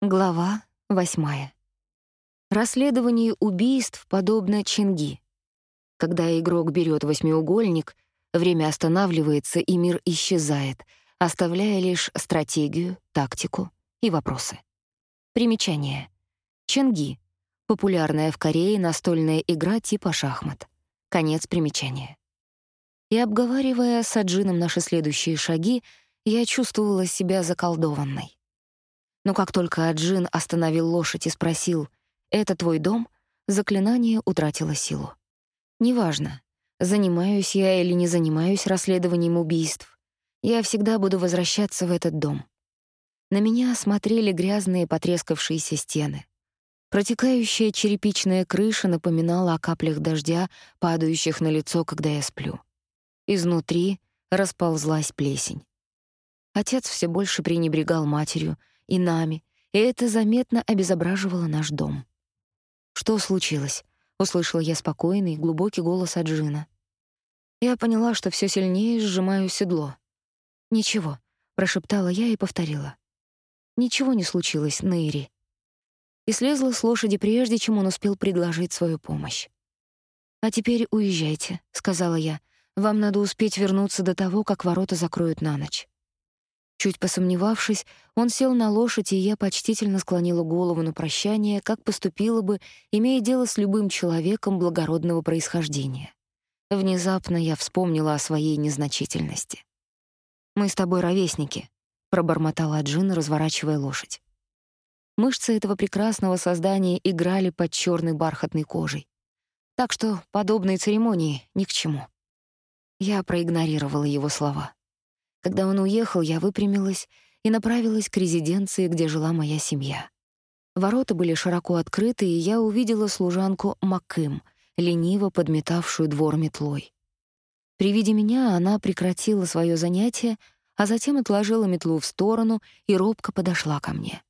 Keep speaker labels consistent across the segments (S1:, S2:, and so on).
S1: Глава восьмая. Расследование убийств подобно Чинги. Когда игрок берет восьмиугольник, время останавливается и мир исчезает, оставляя лишь стратегию, тактику и вопросы. Примечание. Чинги — популярная в Корее настольная игра типа шахмат. Конец примечания. И обговаривая с Аджином наши следующие шаги, я чувствовала себя заколдованной. Но как только Аджин остановил лошадь и спросил «Это твой дом?», заклинание утратило силу. Неважно, занимаюсь я или не занимаюсь расследованием убийств, я всегда буду возвращаться в этот дом. На меня смотрели грязные потрескавшиеся стены. Протекающая черепичная крыша напоминала о каплях дождя, падающих на лицо, когда я сплю. Изнутри расползлась плесень. Отец все больше пренебрегал матерью, и нами, и это заметно обезображивало наш дом. «Что случилось?» — услышала я спокойный, глубокий голос Аджина. Я поняла, что все сильнее сжимаю седло. «Ничего», — прошептала я и повторила. «Ничего не случилось, Нейри». И слезла с лошади, прежде чем он успел предложить свою помощь. «А теперь уезжайте», — сказала я. «Вам надо успеть вернуться до того, как ворота закроют на ночь». Чуть посомневавшись, он сел на лошадь, и я почтительно склонила голову на прощание, как поступила бы, имея дело с любым человеком благородного происхождения. Внезапно я вспомнила о своей незначительности. «Мы с тобой ровесники», — пробормотала Джин, разворачивая лошадь. Мышцы этого прекрасного создания играли под черной бархатной кожей. Так что подобные церемонии ни к чему. Я проигнорировала его слова. Когда он уехал, я выпрямилась и направилась к резиденции, где жила моя семья. Ворота были широко открыты, и я увидела служанку Макым, лениво подметавшую двор метлой. При виде меня она прекратила свое занятие, а затем отложила метлу в сторону и робко подошла ко мне.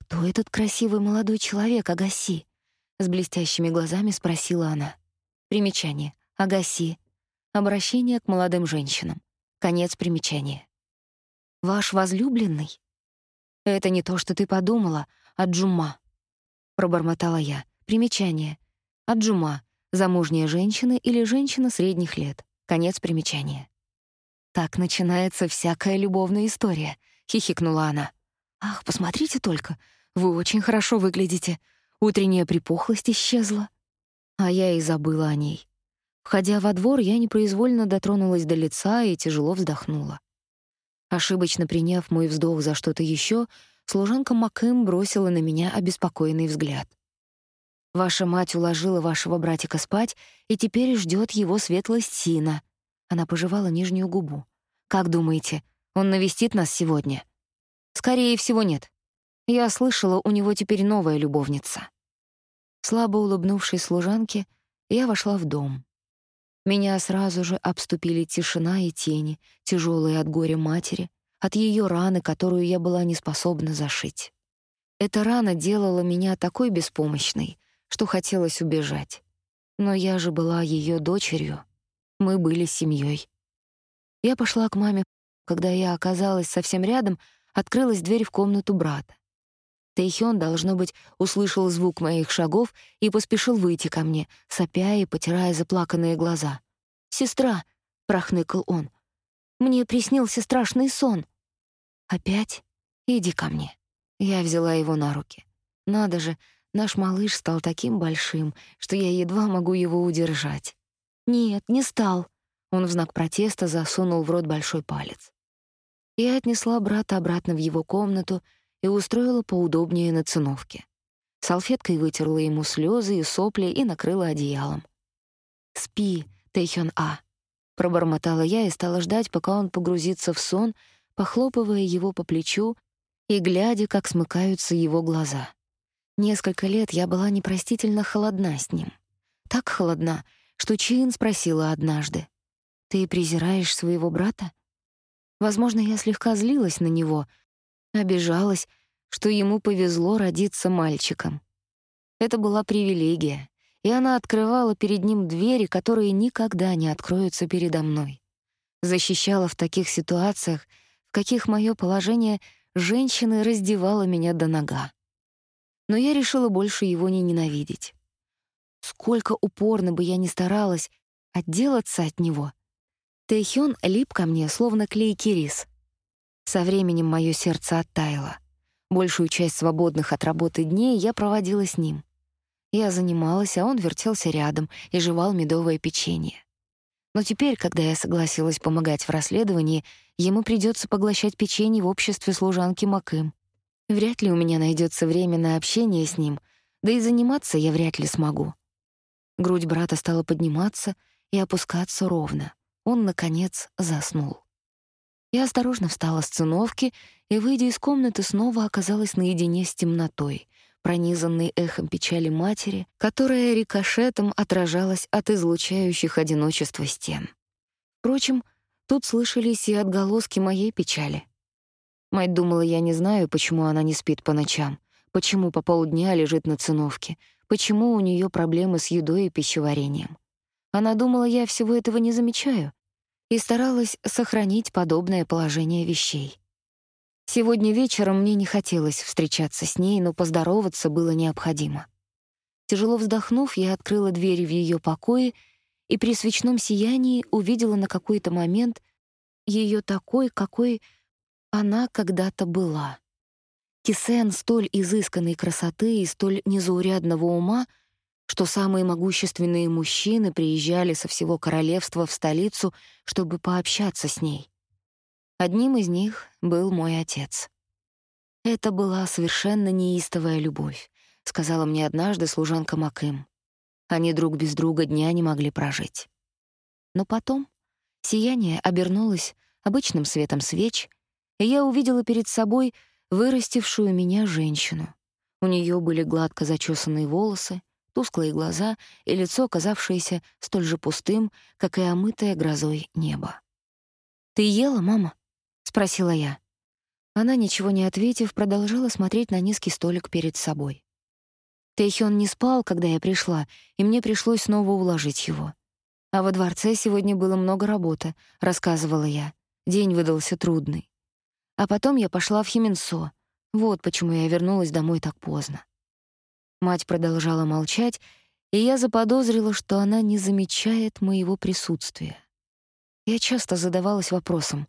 S1: «Кто этот красивый молодой человек, Агаси?» — с блестящими глазами спросила она. Примечание. Агаси. Обращение к молодым женщинам. Конец примечания. Ваш возлюбленный? Это не то, что ты подумала, Аджума, пробормотала я. Примечание. Аджума замужняя женщина или женщина средних лет. Конец примечания. Так начинается всякая любовная история, хихикнула она. Ах, посмотрите только, вы очень хорошо выглядите. Утренняя припухлость исчезла. А я и забыла о ней. Входя во двор, я непроизвольно дотронулась до лица и тяжело вздохнула. Ошибочно приняв мой вздох за что-то еще, служанка Макэм бросила на меня обеспокоенный взгляд. «Ваша мать уложила вашего братика спать и теперь ждет его светлость Сина». Она пожевала нижнюю губу. «Как думаете, он навестит нас сегодня?» «Скорее всего, нет. Я слышала, у него теперь новая любовница». Слабо улыбнувшись служанке, я вошла в дом. Меня сразу же обступили тишина и тени, тяжелые от горя матери, от ее раны, которую я была не способна зашить. Эта рана делала меня такой беспомощной, что хотелось убежать. Но я же была ее дочерью. Мы были семьей. Я пошла к маме. Когда я оказалась совсем рядом, открылась дверь в комнату брата. Тэйхён, должно быть, услышал звук моих шагов и поспешил выйти ко мне, сопя и потирая заплаканные глаза. «Сестра!» — прохныкал он. «Мне приснился страшный сон». «Опять? Иди ко мне». Я взяла его на руки. Надо же, наш малыш стал таким большим, что я едва могу его удержать. «Нет, не стал». Он в знак протеста засунул в рот большой палец. Я отнесла брата обратно в его комнату и устроила поудобнее на циновке. Салфеткой вытерла ему слезы и сопли и накрыла одеялом. «Спи», Тэйхён А», — пробормотала я и стала ждать, пока он погрузится в сон, похлопывая его по плечу и глядя, как смыкаются его глаза. Несколько лет я была непростительно холодна с ним. Так холодна, что Чин спросила однажды, «Ты презираешь своего брата?» Возможно, я слегка злилась на него, обижалась, что ему повезло родиться мальчиком. Это была привилегия, и она открывала перед ним двери, которые никогда не откроются передо мной. Защищала в таких ситуациях, в каких мое положение женщины раздевала меня до нога. Но я решила больше его не ненавидеть. Сколько упорно бы я ни старалась отделаться от него, Тэхён лип ко мне, словно клейкий рис. Со временем мое сердце оттаяло. Большую часть свободных от работы дней я проводила с ним. Я занималась, а он вертелся рядом и жевал медовое печенье. Но теперь, когда я согласилась помогать в расследовании, ему придется поглощать печенье в обществе служанки Макым. Вряд ли у меня найдется время на общение с ним, да и заниматься я вряд ли смогу. Грудь брата стала подниматься и опускаться ровно. Он, наконец, заснул. Я осторожно встала с циновки и, выйдя из комнаты, снова оказалась наедине с темнотой, пронизанной эхом печали матери, которая рикошетом отражалась от излучающих одиночество стен. Впрочем, тут слышались и отголоски моей печали. Мать думала, я не знаю, почему она не спит по ночам, почему по полдня лежит на циновке, почему у нее проблемы с едой и пищеварением. Она думала, я всего этого не замечаю, и старалась сохранить подобное положение вещей. Сегодня вечером мне не хотелось встречаться с ней, но поздороваться было необходимо. Тяжело вздохнув, я открыла дверь в ее покое и при свечном сиянии увидела на какой-то момент ее такой, какой она когда-то была. Кисен столь изысканной красоты и столь незаурядного ума — что самые могущественные мужчины приезжали со всего королевства в столицу, чтобы пообщаться с ней. Одним из них был мой отец. «Это была совершенно неистовая любовь», — сказала мне однажды служанка Макым. Они друг без друга дня не могли прожить. Но потом сияние обернулось обычным светом свеч, и я увидела перед собой вырастившую меня женщину. У нее были гладко зачесанные волосы, тусклые глаза и лицо, казавшееся столь же пустым, как и омытое грозой небо. «Ты ела, мама?» — спросила я. Она, ничего не ответив, продолжала смотреть на низкий столик перед собой. Тэйхён не спал, когда я пришла, и мне пришлось снова уложить его. А во дворце сегодня было много работы, рассказывала я. День выдался трудный. А потом я пошла в Хименсо. Вот почему я вернулась домой так поздно. Мать продолжала молчать, и я заподозрила, что она не замечает моего присутствия. Я часто задавалась вопросом,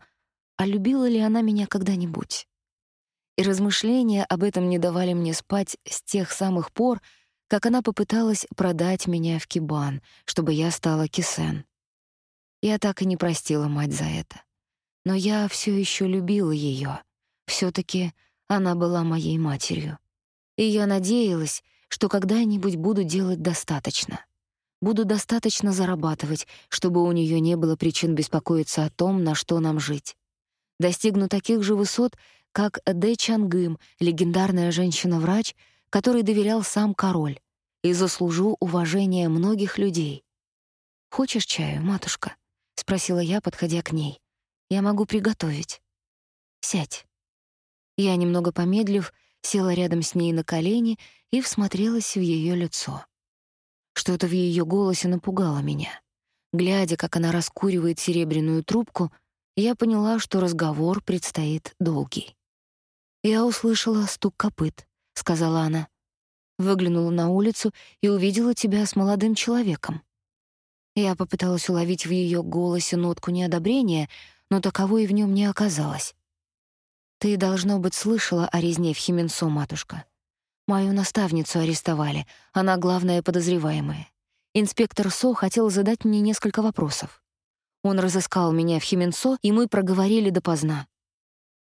S1: а любила ли она меня когда-нибудь? И размышления об этом не давали мне спать с тех самых пор, как она попыталась продать меня в Кибан, чтобы я стала кисен. Я так и не простила мать за это. Но я все еще любила ее. все таки она была моей матерью. И я надеялась, что когда-нибудь буду делать достаточно. Буду достаточно зарабатывать, чтобы у нее не было причин беспокоиться о том, на что нам жить. Достигну таких же высот, как Дэ Чангым, легендарная женщина-врач, которой доверял сам король, и заслужу уважение многих людей. «Хочешь чаю, матушка?» — спросила я, подходя к ней. «Я могу приготовить. Сядь». Я, немного помедлив, села рядом с ней на колени и всмотрелась в ее лицо. Что-то в ее голосе напугало меня. Глядя, как она раскуривает серебряную трубку, я поняла, что разговор предстоит долгий. «Я услышала стук копыт», — сказала она. Выглянула на улицу и увидела тебя с молодым человеком. Я попыталась уловить в ее голосе нотку неодобрения, но таковой в нем не оказалось. Ты, должно быть, слышала о резне в Хименсо, матушка. Мою наставницу арестовали, она главная подозреваемая. Инспектор Со хотел задать мне несколько вопросов. Он разыскал меня в Хименсо, и мы проговорили допоздна.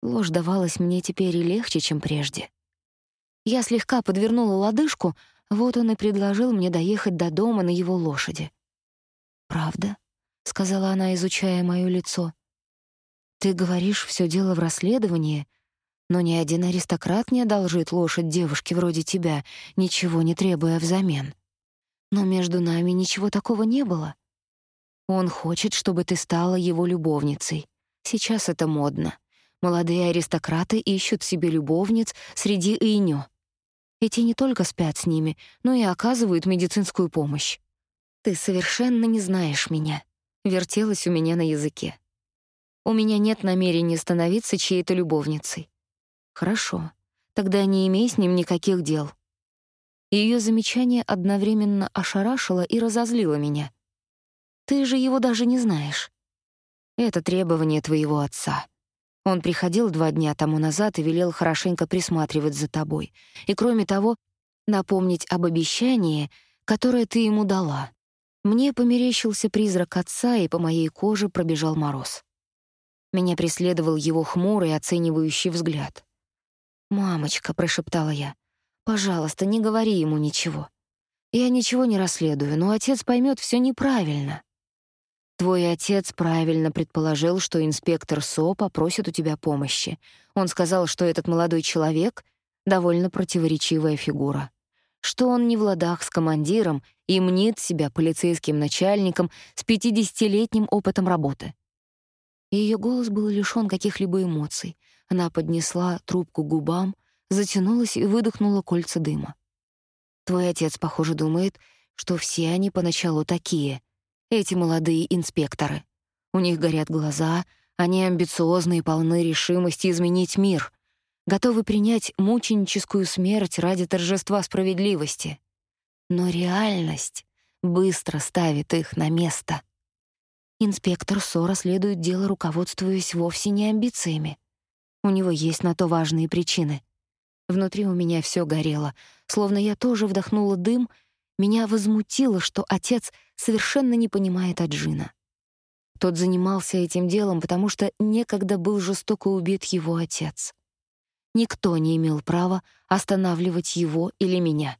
S1: Ложь давалась мне теперь и легче, чем прежде. Я слегка подвернула лодыжку, вот он и предложил мне доехать до дома на его лошади. «Правда?» — сказала она, изучая моё лицо. Ты говоришь, все дело в расследовании, но ни один аристократ не одолжит лошадь девушке вроде тебя, ничего не требуя взамен. Но между нами ничего такого не было. Он хочет, чтобы ты стала его любовницей. Сейчас это модно. Молодые аристократы ищут себе любовниц среди инё. Эти не только спят с ними, но и оказывают медицинскую помощь. Ты совершенно не знаешь меня. Вертелась у меня на языке. У меня нет намерения становиться чьей-то любовницей. Хорошо. Тогда не имей с ним никаких дел. Ее замечание одновременно ошарашило и разозлило меня. Ты же его даже не знаешь. Это требование твоего отца. Он приходил два дня тому назад и велел хорошенько присматривать за тобой. И кроме того, напомнить об обещании, которое ты ему дала. Мне померещился призрак отца, и по моей коже пробежал мороз. Меня преследовал его хмурый, оценивающий взгляд. «Мамочка», — прошептала я, — «пожалуйста, не говори ему ничего. Я ничего не расследую, но отец поймет все неправильно». Твой отец правильно предположил, что инспектор СО попросит у тебя помощи. Он сказал, что этот молодой человек — довольно противоречивая фигура. Что он не в ладах с командиром и мнит себя полицейским начальником с 50-летним опытом работы. Ее голос был лишён каких-либо эмоций. Она поднесла трубку к губам, затянулась и выдохнула кольца дыма. Твой отец, похоже, думает, что все они поначалу такие — эти молодые инспекторы. У них горят глаза, они амбициозны и полны решимости изменить мир, готовы принять мученическую смерть ради торжества справедливости. Но реальность быстро ставит их на место. Инспектор СО расследует дело, руководствуясь вовсе не амбициями. У него есть на то важные причины. Внутри у меня все горело, словно я тоже вдохнула дым — меня возмутило, что отец совершенно не понимает Аджина. Тот занимался этим делом, потому что некогда был жестоко убит его отец. Никто не имел права останавливать его или меня.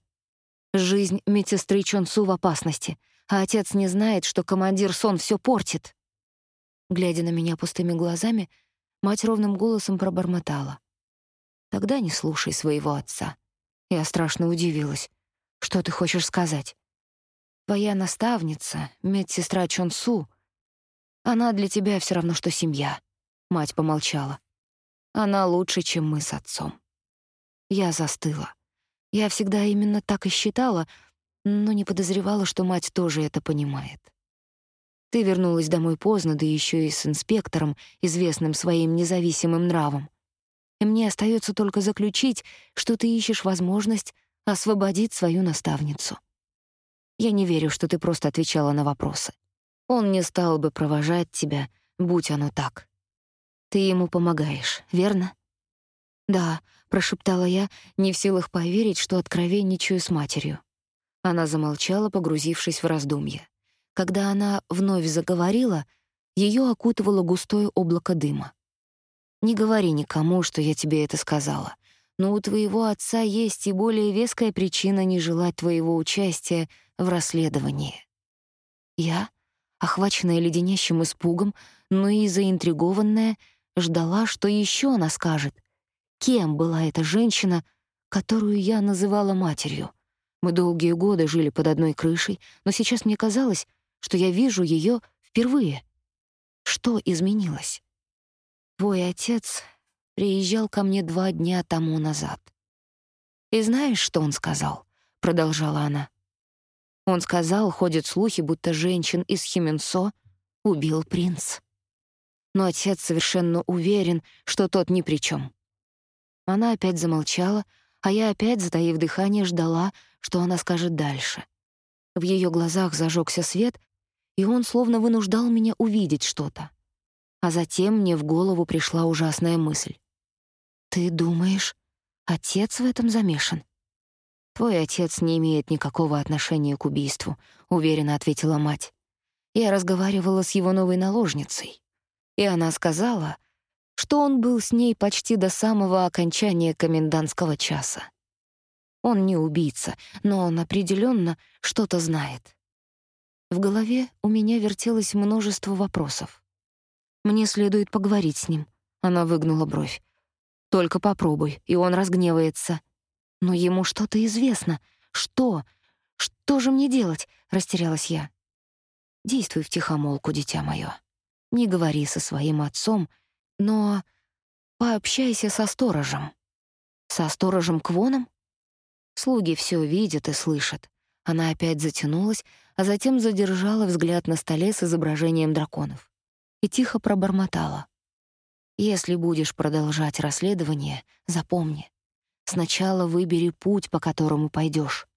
S1: Жизнь медсестры Чонсу в опасности, а отец не знает, что командир Сон все портит. Глядя на меня пустыми глазами, мать ровным голосом пробормотала. «Тогда не слушай своего отца». Я страшно удивилась. Что ты хочешь сказать? Твоя наставница, медсестра Чонсу, она для тебя все равно что семья. Мать помолчала. Она лучше, чем мы с отцом. Я застыла. Я всегда именно так и считала, но не подозревала, что мать тоже это понимает. Ты вернулась домой поздно, да еще и с инспектором, известным своим независимым нравом. И мне остается только заключить, что ты ищешь возможность освободить свою наставницу. Я не верю, что ты просто отвечала на вопросы. Он не стал бы провожать тебя, будь оно так. Ты ему помогаешь, верно? Да, прошептала я, не в силах поверить, что откровенничаю с матерью. Она замолчала, погрузившись в раздумья. Когда она вновь заговорила, ее окутывало густое облако дыма. «Не говори никому, что я тебе это сказала но у твоего отца есть и более веская причина не желать твоего участия в расследовании. Я, охваченная леденящим испугом, но и заинтригованная, ждала, что еще она скажет. Кем была эта женщина, которую я называла матерью? Мы долгие годы жили под одной крышей, но сейчас мне казалось, что я вижу ее впервые. Что изменилось? Твой отец приезжал ко мне два дня тому назад. «И знаешь, что он сказал?» — продолжала она. Он сказал, ходят слухи, будто женщин из Хименсо убил принц. Но отец совершенно уверен, что тот ни при чем. Она опять замолчала, а я опять, затаив дыхание, ждала, что она скажет дальше. В ее глазах зажегся свет, и он словно вынуждал меня увидеть что-то. А затем мне в голову пришла ужасная мысль. «Ты думаешь, отец в этом замешан?» «Твой отец не имеет никакого отношения к убийству», — уверенно ответила мать. «Я разговаривала с его новой наложницей, и она сказала, что он был с ней почти до самого окончания комендантского часа. Он не убийца, но он определенно что-то знает». В голове у меня вертелось множество вопросов. «Мне следует поговорить с ним», — она выгнула бровь. Только попробуй, и он разгневается. Но ему что-то известно. Что? Что же мне делать? Растерялась я. Действуй втихомолку, дитя моё. Не говори со своим отцом, но пообщайся со сторожем. Со сторожем Квоном? Слуги всё видят и слышат. Она опять затянулась, а затем задержала взгляд на столе с изображением драконов и тихо пробормотала. Если будешь продолжать расследование, запомни. Сначала выбери путь, по которому пойдешь,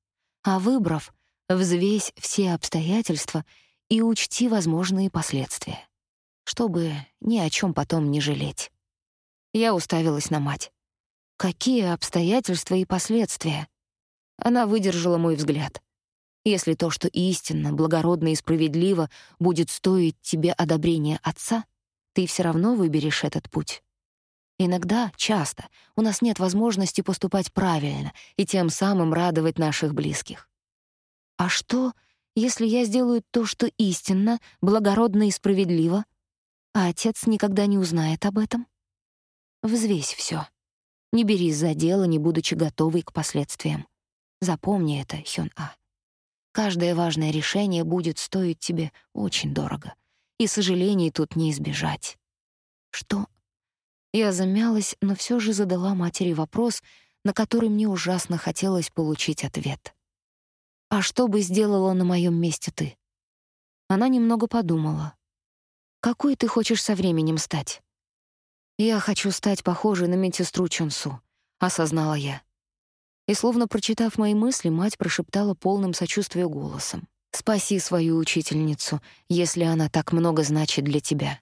S1: а выбрав, взвесь все обстоятельства и учти возможные последствия, чтобы ни о чем потом не жалеть. Я уставилась на мать. Какие обстоятельства и последствия? Она выдержала мой взгляд. Если то, что истинно, благородно и справедливо, будет стоить тебе одобрения отца, ты все равно выберешь этот путь. Иногда, часто, у нас нет возможности поступать правильно и тем самым радовать наших близких. А что, если я сделаю то, что истинно, благородно и справедливо, а отец никогда не узнает об этом? Взвесь все. Не берись за дело, не будучи готовой к последствиям. Запомни это, Хён-А. Каждое важное решение будет стоить тебе очень дорого, и сожалений тут не избежать. Что? Я замялась, но все же задала матери вопрос, на который мне ужасно хотелось получить ответ. «А что бы сделала на моем месте ты?» Она немного подумала. «Какой ты хочешь со временем стать?» «Я хочу стать похожей на медсестру Чунсу», — осознала я. И словно прочитав мои мысли, мать прошептала полным сочувствия голосом. «Спаси свою учительницу, если она так много значит для тебя.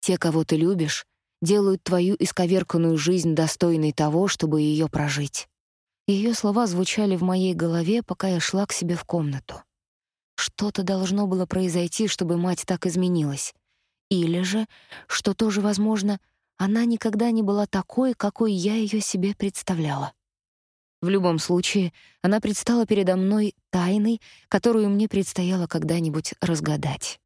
S1: Те, кого ты любишь, делают твою исковерканную жизнь достойной того, чтобы ее прожить». Ее слова звучали в моей голове, пока я шла к себе в комнату. Что-то должно было произойти, чтобы мать так изменилась. Или же, что тоже возможно, она никогда не была такой, какой я ее себе представляла. В любом случае, она предстала передо мной тайной, которую мне предстояло когда-нибудь разгадать.